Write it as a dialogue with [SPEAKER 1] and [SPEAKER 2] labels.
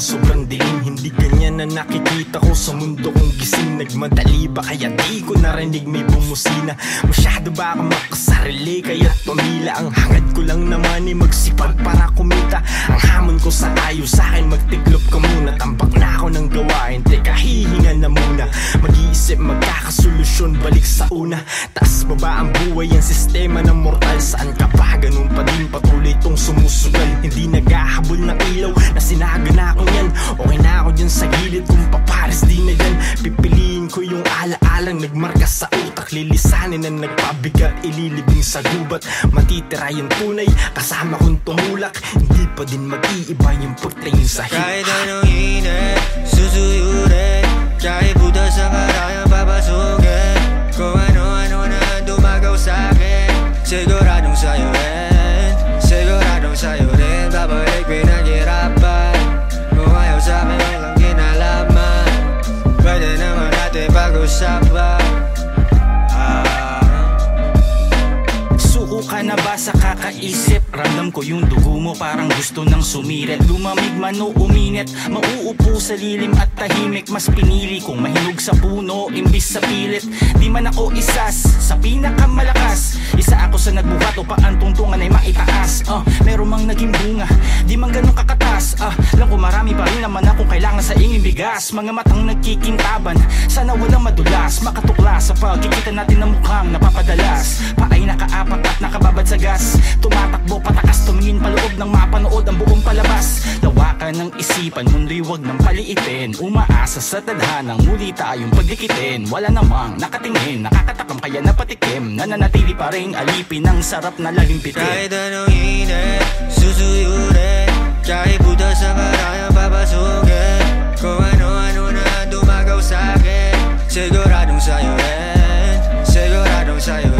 [SPEAKER 1] ganun sobrang dilim Hindi ganyan na nakikita ko. Sa mundo kong gising Nagmadali ba? Kaya di ko narinig may bumusina. Masyado ba ako makasarili? Kaya tumila. Ang hangad ko lang naman ay magsipag para kumita. Ang hamon ko sa ayo sa akin magtiklop ka muna. Tambak na ako ng gawain. Teka hihinga na muna. Mag-iisip magkakasolusyon balik sa una. Taas baba ang buhay ang sistema ng mortal? Saan ka pa? Ganun pa din patuloy tong sumusugal. Hindi naghahabol ng ilaw na sinaga sa gilid kung papares di na yan. Pipiliin ko yung alaalang nagmarka sa utak. Lilisanin ang nagpabigat ililibing sa gubat. Matitira yung tunay kasama kong tumulak. Hindi pa din mag-iiba yung pagtingin sa hip
[SPEAKER 2] Kahit anong init, susuyurin. Kahit butas ang karayang papasukin. Kung ano-ano na dumagaw sa'kin Siguradong sa'yo
[SPEAKER 3] Suko ka na ba sa kakaisip? Ramdam ko yung dugo mo parang gusto nang sumirit. Lumamig man o uminit Mauupo sa lilim at tahimik. Mas pinili kong mahinog sa puno Imbis sa pilit. Di man ako isas sa pinakamalakas. Isa ako sa nagbuhat o paantungtungan ay maitaas. Uh, Meron mang naging bunga Di man ganun kakatas. Uh, bigas Mga matang nagkikintaban. Sana walang madulas Makatuklas sa pagkikita natin ng mukhang napapadalas. Paay nakaapat at nakababad sa gas. Tumatakbo patakas tumingin paloob ng mapanood ang buong palabas. Lawakan ng isipan mundo'y wag ng paliitin. Umaasa sa tadhanang muli tayong pagdikitin. Wala namang nakatingin nakakatakam kaya napatikim. Nananatili pa rin alipin ng sarap na lalimpitin.
[SPEAKER 2] Kahit anong init, susuyurin Siguradong sa'yo rin Siguradong sa'yo rin Babalik